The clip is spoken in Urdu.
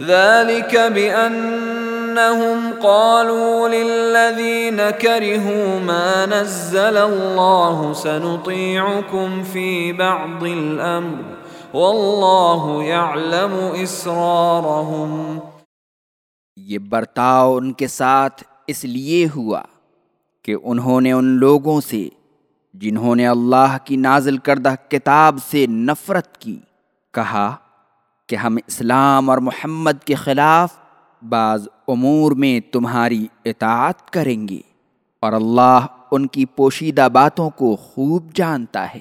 ذلك بأنهم قالوا للذين كرهوا ما نزل الله سنطيعكم في بعض الأمر والله يعلم إسرارهم. یہ برتاؤ ان کے ساتھ اس لیے ہوا کہ انہوں نے ان لوگوں سے جنہوں نے اللہ کی نازل کردہ کتاب سے نفرت کی کہا کہ ہم اسلام اور محمد کے خلاف بعض امور میں تمہاری اطاعت کریں گے اور اللہ ان کی پوشیدہ باتوں کو خوب جانتا ہے۔